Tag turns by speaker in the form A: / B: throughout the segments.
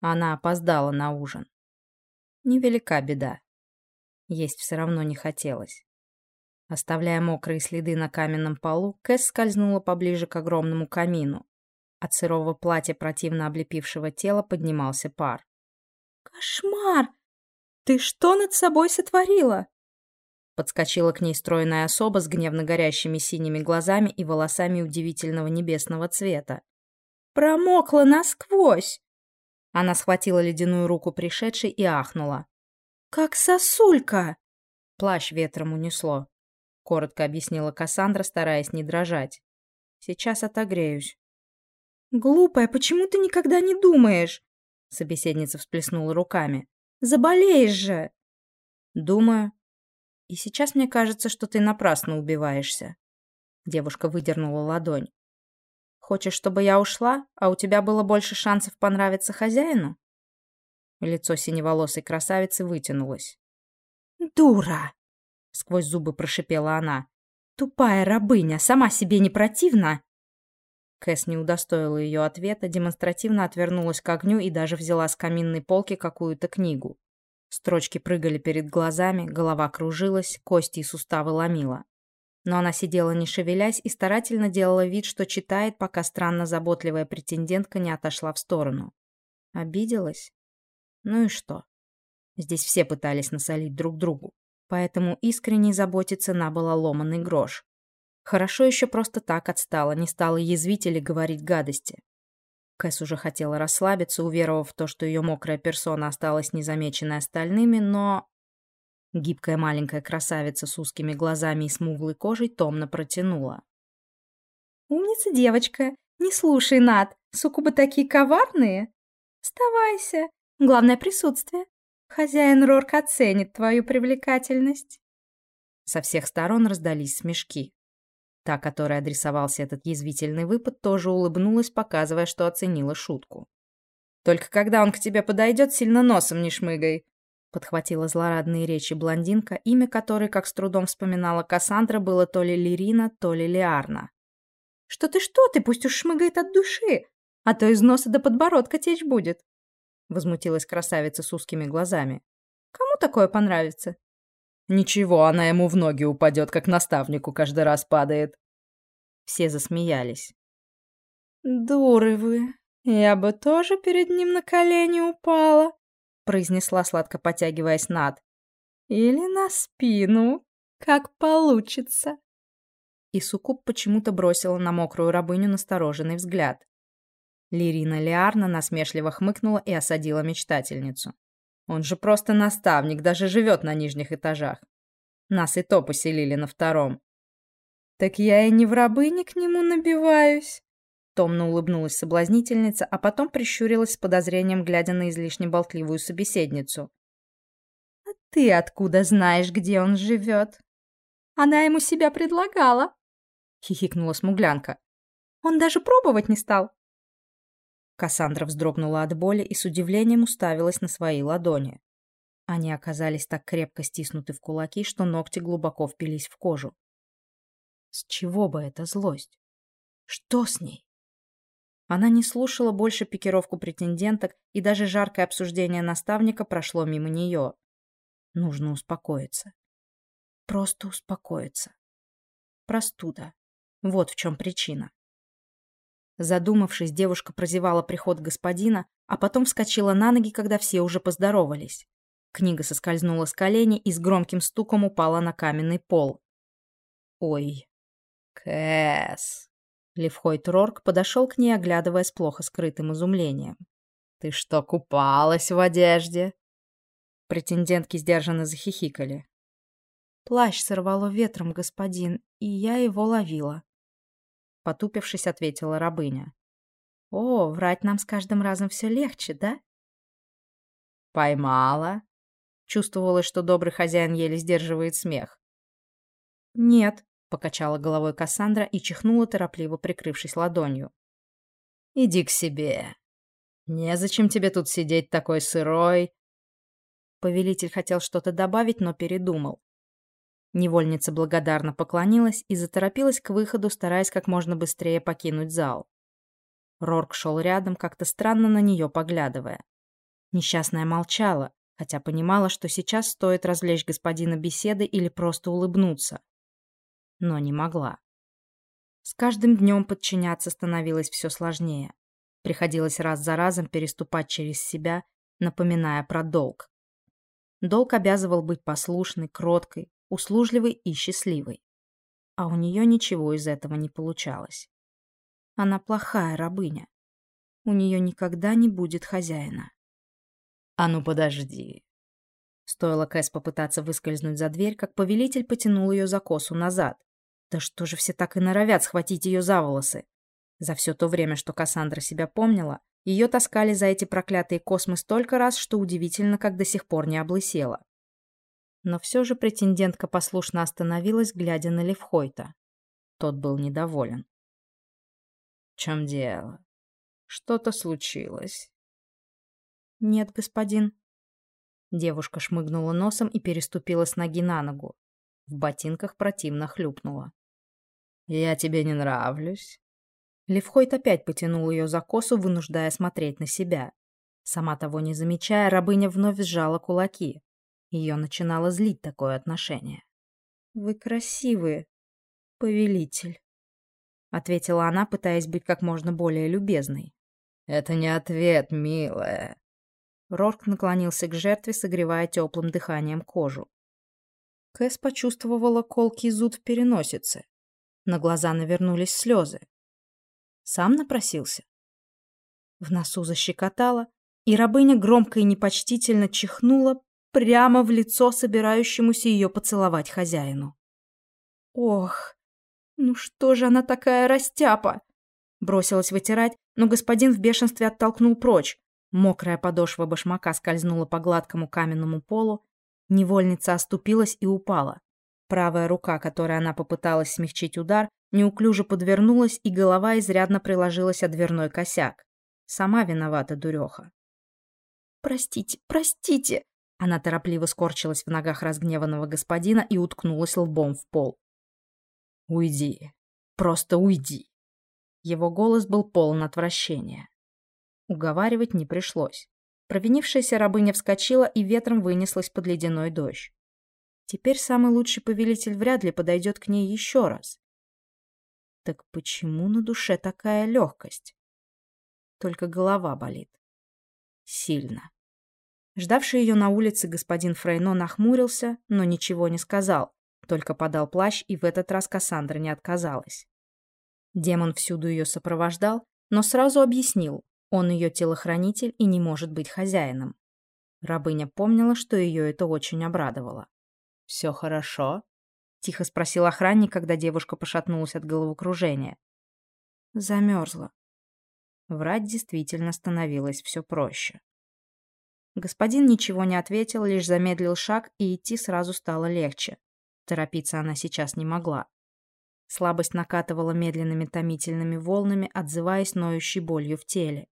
A: Она опоздала на ужин. Невелика беда. Есть все равно не хотелось. Оставляя мокрые следы на каменном полу, Кэс скользнула поближе к огромному камину. От сырого платья, противно облепившего тело, поднимался пар.
B: «Кошмар! Ты что над собой сотворила?»
A: Подскочила к ней стройная особа с гневно горящими синими глазами и волосами удивительного небесного цвета.
B: «Промокла насквозь!»
A: Она схватила ледяную руку пришедшей и ахнула.
B: «Как сосулька!»
A: Плащ ветром унесло. Коротко объяснила Кассандра, стараясь не дрожать. «Сейчас отогреюсь».
B: «Глупая, почему ты никогда не думаешь?» Собеседница всплеснула руками. «Заболеешь же!»
A: «Думаю. И сейчас мне кажется, что ты напрасно убиваешься». Девушка выдернула ладонь. Хочешь, чтобы я ушла, а у тебя было больше шансов понравиться хозяину?» Лицо синеволосой красавицы вытянулось.
B: «Дура!»
A: — сквозь зубы прошипела она.
B: «Тупая рабыня, сама себе не противна?»
A: Кэс не удостоила ее ответа, демонстративно отвернулась к огню и даже взяла с каминной полки какую-то книгу. Строчки прыгали перед глазами, голова кружилась, кости и суставы ломила. Но она сидела не шевелясь и старательно делала вид, что читает, пока странно заботливая претендентка не отошла в сторону. Обиделась? Ну и что? Здесь все пытались насолить друг другу, поэтому искренней заботе цена была ломаный грош. Хорошо еще просто так отстала, не стала язвить или говорить гадости. Кэс уже хотела расслабиться, уверовав в то, что ее мокрая персона осталась незамеченной остальными, но Гибкая маленькая красавица с узкими глазами и смуглой кожей томно протянула.
B: «Умница девочка! Не слушай, Над! Суккубы такие коварные! Оставайся! Главное присутствие! Хозяин Рорк оценит твою привлекательность!»
A: Со всех сторон раздались смешки. Та, которой адресовался этот язвительный выпад, тоже улыбнулась, показывая, что оценила шутку. «Только когда он к тебе подойдет, сильно носом не шмыгай. Подхватила злорадные речи блондинка, имя которой, как с трудом вспоминала Кассандра, было то ли Лирина, то ли Лиарна.
B: «Что ты, что ты, пусть уж шмыгает от души, а то из носа до подбородка течь будет!» Возмутилась красавица с узкими глазами. «Кому такое понравится?»
A: «Ничего, она ему в ноги упадет, как наставнику каждый раз падает!» Все засмеялись.
B: «Дуры вы! Я бы тоже перед ним на колени упала!» Произнесла, сладко потягиваясь над. «Или на спину, как получится».
A: И Сукуб почему-то бросила на мокрую рабыню настороженный взгляд. Лирина Лиарна насмешливо хмыкнула и осадила мечтательницу. «Он же просто наставник, даже живет на нижних этажах. Нас и то поселили на втором».
B: «Так я и не в рабыне к нему набиваюсь», Томно улыбнулась соблазнительница, а потом прищурилась с подозрением, глядя на излишне болтливую собеседницу. «А ты откуда знаешь, где он живет?» «Она ему себя предлагала», — хихикнула смуглянка. «Он даже пробовать не стал».
A: Кассандра вздрогнула от боли и с удивлением уставилась на свои ладони. Они оказались так крепко стиснуты в кулаки, что ногти глубоко впились в кожу. С чего бы эта злость? Что с ней? Она не слушала больше пикировку претенденток, и даже жаркое обсуждение наставника прошло мимо нее. Нужно успокоиться. Просто успокоиться. Простуда. Вот в чем причина. Задумавшись, девушка прозевала приход господина, а потом вскочила на ноги, когда все уже поздоровались. Книга соскользнула с колени и с громким стуком упала на каменный пол. «Ой, Кэс!» Левхойт Рорк подошел к ней, оглядывая с плохо скрытым изумлением. «Ты что, купалась в одежде?» Претендентки сдержанно захихикали.
B: «Плащ сорвало ветром, господин, и я его ловила», —
A: потупившись, ответила рабыня.
B: «О, врать нам с каждым разом все легче, да?»
A: «Поймала?» Чувствовалось, что добрый хозяин еле сдерживает смех.
B: «Нет»,
A: Покачала головой Кассандра и чихнула, торопливо прикрывшись ладонью. «Иди к себе. Незачем тебе тут сидеть такой сырой». Повелитель хотел что-то добавить, но передумал. Невольница благодарно поклонилась и заторопилась к выходу, стараясь как можно быстрее покинуть зал. Рорк шел рядом, как-то странно на нее поглядывая. Несчастная молчала, хотя понимала, что сейчас стоит развлечь господина беседы или просто улыбнуться. Но не могла. С каждым днем подчиняться становилось все сложнее. Приходилось раз за разом переступать через себя, напоминая про долг. Долг обязывал быть послушной, кроткой, услужливой и счастливой. А у нее ничего из этого не получалось. Она плохая рабыня. У нее никогда не будет хозяина.
B: «А ну подожди!» Стоило Кэс попытаться выскользнуть за дверь, как повелитель потянул ее за косу назад. Да что же все так и норовят схватить ее за волосы? За все то время, что Кассандра себя помнила, ее таскали за эти проклятые космы столько раз, что удивительно, как до сих пор не облысела. Но все же претендентка послушно остановилась, глядя на Левхойта. Тот был недоволен. «В чем дело? Что-то случилось?»
A: «Нет, господин». Девушка шмыгнула носом и переступила с ноги на ногу. В ботинках противно хлюпнула.
B: «Я тебе не нравлюсь?»
A: Левхойт опять потянул ее за косу, вынуждая смотреть на себя. Сама того не замечая, рабыня вновь сжала кулаки. Ее начинало злить такое отношение. «Вы красивые, повелитель», — ответила она, пытаясь быть как можно более любезной.
B: «Это не ответ, милая».
A: Рорк наклонился к жертве, согревая теплым дыханием кожу. Кэс почувствовала колкий зуд в переносице. На глаза навернулись слезы. Сам напросился. В носу защекотало, и рабыня громко и непочтительно чихнула прямо в лицо собирающемуся ее поцеловать хозяину. «Ох, ну что же она такая растяпа?» Бросилась вытирать, но господин в бешенстве оттолкнул прочь. Мокрая подошва башмака скользнула по гладкому каменному полу, невольница оступилась и упала. Правая рука, которой она попыталась смягчить удар, неуклюже подвернулась, и голова изрядно приложилась о дверной косяк. Сама виновата, дуреха. «Простите, простите!» Она торопливо скорчилась в ногах разгневанного господина и уткнулась лбом в пол.
B: «Уйди. Просто уйди!»
A: Его голос был полон отвращения. Уговаривать не пришлось. Провинившаяся рабыня вскочила и ветром вынеслась под ледяной дождь. Теперь самый лучший повелитель вряд ли подойдет к ней еще раз. Так почему на душе такая легкость? Только голова болит. Сильно. Ждавший ее на улице господин Фрейно нахмурился, но ничего не сказал, только подал плащ, и в этот раз Кассандра не отказалась. Демон всюду ее сопровождал, но сразу объяснил, он ее телохранитель и не может быть хозяином. Рабыня помнила, что ее это очень обрадовало.
B: «Все хорошо?»
A: — тихо спросил охранник, когда девушка пошатнулась от головокружения. Замерзла. Врать действительно становилось все проще. Господин ничего не ответил, лишь замедлил шаг, и идти сразу стало легче. Торопиться она сейчас не могла. Слабость накатывала медленными томительными волнами, отзываясь ноющей болью в теле.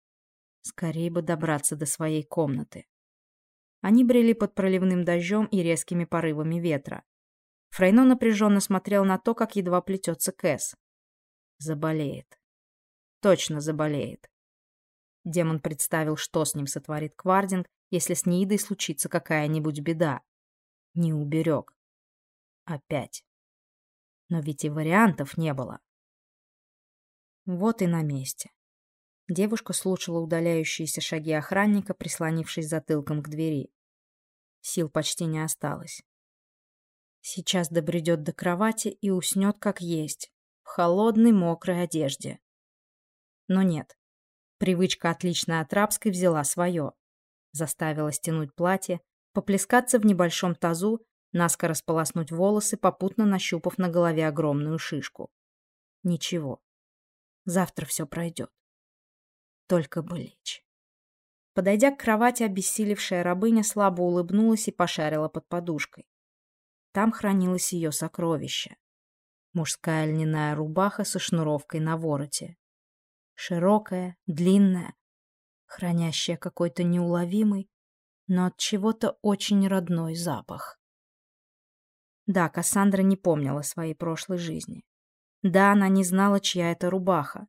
A: Скорее бы добраться до своей комнаты. Они брели под проливным дождем и резкими порывами ветра. Фрейно напряженно смотрел на то, как едва плетется Кэс. Заболеет. Точно заболеет. Демон представил, что с ним сотворит Квардинг, если с Ниидой случится какая-нибудь беда. Не уберег. Опять. Но ведь и вариантов не было. Вот и на месте. Девушка слушала удаляющиеся шаги охранника, прислонившись затылком к двери. Сил почти не осталось. Сейчас добредет до кровати и уснет как есть, в холодной мокрой одежде. Но нет. Привычка, отличная от рабской, взяла свое. Заставила стянуть платье, поплескаться в небольшом тазу, наскоро сполоснуть волосы, попутно нащупав на голове огромную шишку. Ничего. Завтра все пройдет. Только бы лечь. Подойдя к кровати, обессилевшая рабыня слабо улыбнулась и пошарила под подушкой. Там хранилось ее сокровище. Мужская льняная рубаха со шнуровкой на вороте. Широкая, длинная, хранящая какой-то неуловимый, но от чего-то очень родной запах. Да, Кассандра не помнила своей прошлой жизни. Да, она не знала, чья это рубаха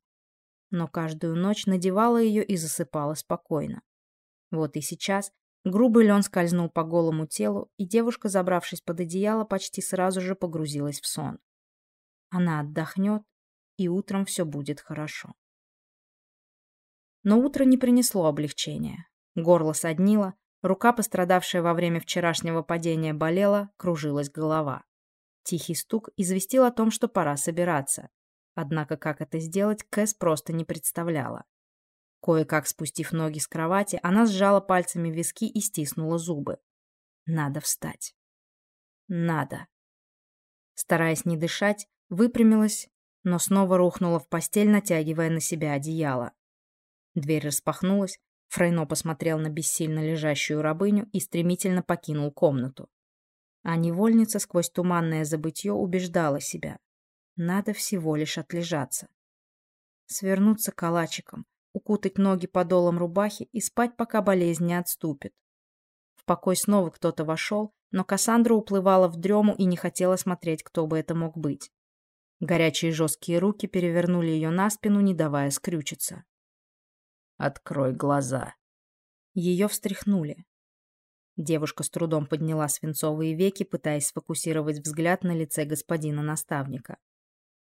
A: но каждую ночь надевала ее и засыпала спокойно. Вот и сейчас грубый лен скользнул по голому телу, и девушка, забравшись под одеяло, почти сразу же погрузилась в сон. Она отдохнет, и утром все будет хорошо. Но утро не принесло облегчения. Горло соднило, рука, пострадавшая во время вчерашнего падения, болела, кружилась голова. Тихий стук известил о том, что пора собираться. Однако как это сделать, Кэс просто не представляла. Кое-как спустив ноги с кровати, она сжала пальцами виски и стиснула зубы. Надо встать. Надо. Стараясь не дышать, выпрямилась, но снова рухнула в постель, натягивая на себя одеяло. Дверь распахнулась, Фрейно посмотрел на бессильно лежащую рабыню и стремительно покинул комнату. А невольница сквозь туманное забытье убеждала себя. Надо всего лишь отлежаться. Свернуться калачиком, укутать ноги подолом рубахи и спать, пока болезнь не отступит. В покой снова кто-то вошел, но Кассандра уплывала в дрему и не хотела смотреть, кто бы это мог быть. Горячие жесткие руки перевернули ее на спину, не давая скрючиться. «Открой глаза». Ее встряхнули. Девушка с трудом подняла свинцовые веки, пытаясь сфокусировать взгляд на лице господина наставника.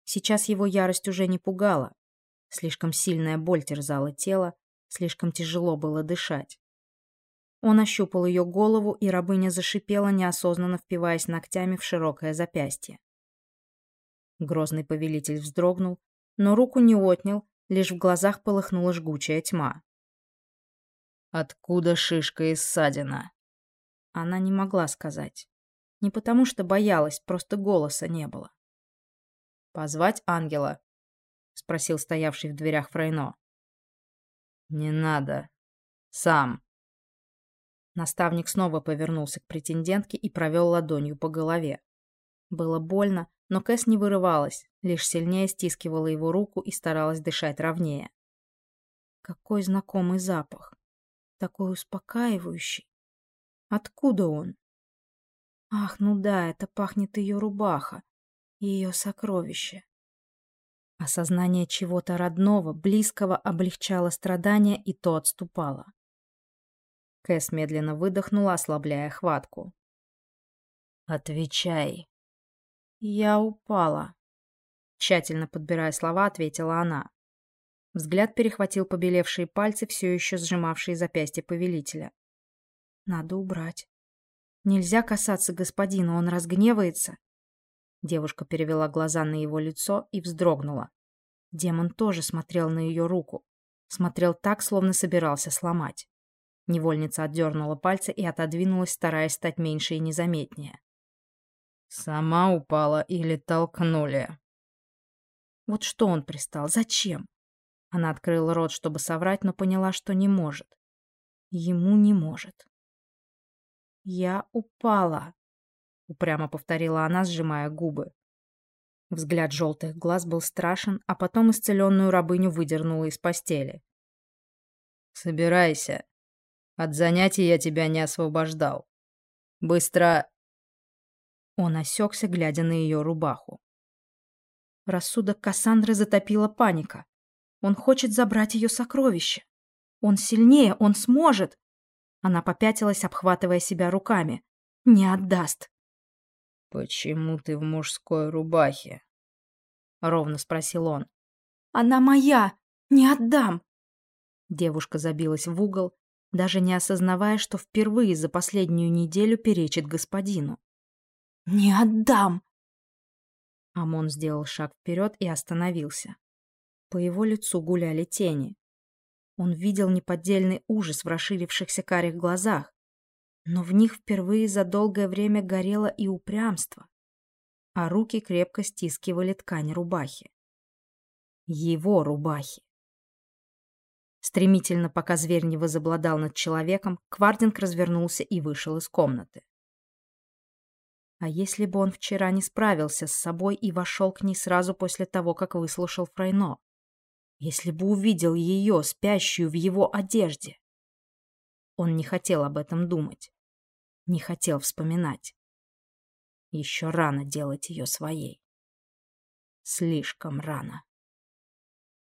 A: Сейчас его ярость уже не пугала. Слишком сильная боль терзала тело, слишком тяжело было дышать. Он ощупал ее голову, и рабыня зашипела, неосознанно впиваясь ногтями в широкое запястье. Грозный повелитель вздрогнул, но руку не отнял, лишь в глазах полыхнула жгучая тьма. «Откуда шишка и ссадина?» Она не могла сказать. Не потому что боялась, просто голоса не было. «Позвать ангела?» — спросил стоявший в дверях Фрейно. «Не надо. Сам». Наставник снова повернулся к претендентке и провел ладонью по голове. Было больно, но Кэс не вырывалась, лишь сильнее стискивала его руку и старалась дышать ровнее. Какой знакомый запах. Такой успокаивающий. Откуда он? Ах, ну да, это пахнет ее рубаха, ее сокровище. Осознание чего-то родного, близкого облегчало страдания, и то отступало. Кэс медленно выдохнула, ослабляя хватку. «Отвечай». «Я упала», — тщательно подбирая слова, ответила она. Взгляд перехватил побелевшие пальцы, все еще сжимавшие запястье повелителя. «Надо убрать. Нельзя касаться господина, он разгневается. Девушка перевела глаза на его лицо и вздрогнула. Демон тоже смотрел на ее руку. Смотрел так, словно собирался сломать. Невольница отдернула пальцы и отодвинулась, стараясь стать меньше и незаметнее. «Сама упала или толкнули?» Вот что он пристал? Зачем? Она открыла рот, чтобы соврать, но поняла, что не может. Ему не может. «Я упала», упрямо повторила она, сжимая губы. Взгляд желтых глаз был страшен, а потом исцеленную рабыню выдернула из постели. «Собирайся. От занятий я тебя не освобождал. Быстро...» Он осекся, глядя на ее рубаху. Рассудок Кассандры затопила паника. Он хочет забрать ее сокровище. Он сильнее, он сможет. Она попятилась, обхватывая себя руками. Не отдаст.
C: «Почему ты в мужской рубахе?» — ровно спросил он.
A: «Она моя! Не отдам!» Девушка забилась в угол, даже не осознавая, что впервые за последнюю неделю перечит господину. «Не отдам!» Амон сделал шаг вперед и остановился. По его лицу гуляли тени. Он видел неподдельный ужас в расширившихся карих глазах, но в них впервые за долгое время горело и упрямство, а руки крепко стискивали ткань рубахи. Его рубахи. Стремительно, пока зверь не возобладал над человеком, Квардинг развернулся и вышел из комнаты. А если бы он вчера не справился с собой и вошел к ней сразу после того, как выслушал Фрейно? Если бы увидел ее, спящую в его одежде? Он не хотел об этом думать. Не хотел вспоминать. Еще рано делать ее своей. Слишком рано.